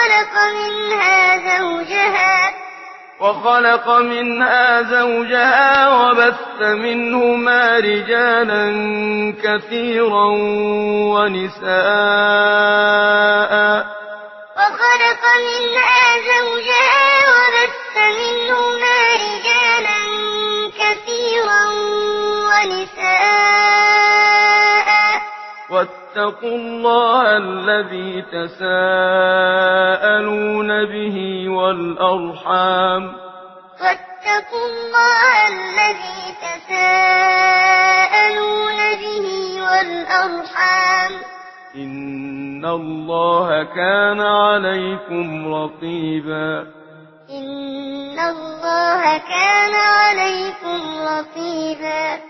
وخلق منها زوجها وخلق منها زوجها وبث منهما رجالا كثيرا ونساء. وخلق منها زوجها وبث منهما رجالا كثيرا ونساء. واتقوا الله الذي تساءلون به والأرحام واتقوا الله الذي تساءلون به والأرحام إن الله كان عليكم رقيبا إن الله كان عليكم رقيبا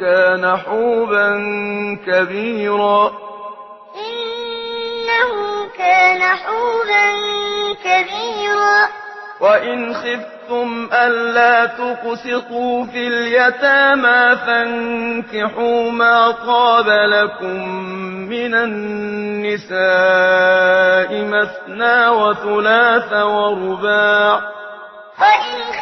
كان حوبا كبيرا. إنه كان حوبا كبيرا. وإن خفتم ألا تقسطوا في اليتامى فانكحوا ما طاب لكم من النساء مثنى وثلاث ورباع. فان وإن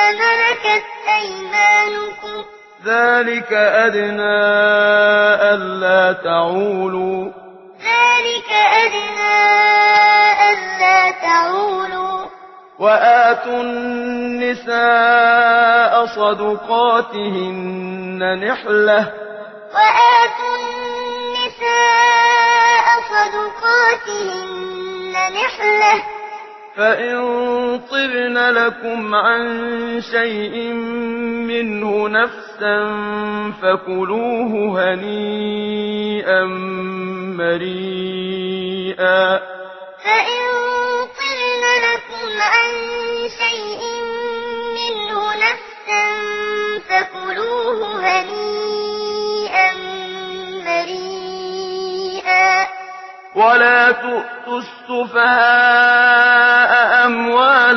ذلك أدنى ألا تعولوا ذلك أدنى ألا تعولوا وآتوا النساء صدقاتهن نحلة وآتوا النساء صدقاتهن نحلة فإن طبن لكم عن شيء منه نفسا نَحْسًا فَكُلُوهُ هَنِيئًا مَرِيئًا فَإِن طِبْنَ لَكُمْ عَن شَيْءٍ مِّنْهُ نَفْسًا فَكُلُوهُ هَنِيئًا مَرِيئًا وَلَا تُؤْتُوا السُّفَهَاءَ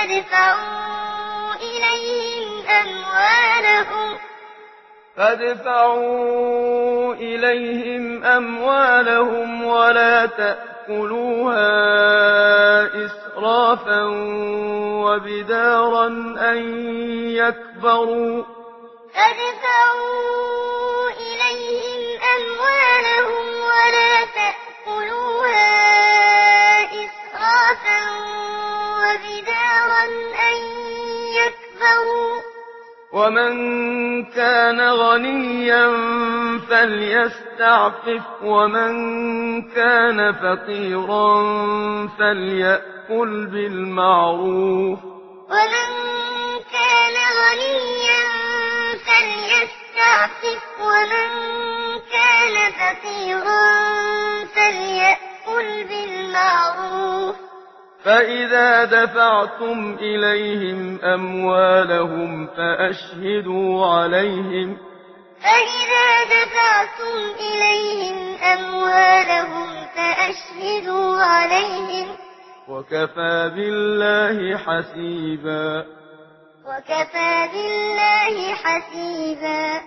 فادفعوا إليهم أموالهم. فادفعوا إليهم أموالهم ولا تأكلوها إسرافا وبدارا أن يكبروا. فادفعوا إليهم ومن كان غنيا فليستعفف ومن كان فقيرا فليأكل بالمعروف ومن كان غنيا فليستعفف ومن كان فقيرا فإذا دفعتم إليهم أموالهم فأشهدوا عليهم فإذا دفعتم إليهم أموالهم فأشهدوا عليهم وكفى بالله حسيبا وكفى بالله حسيبا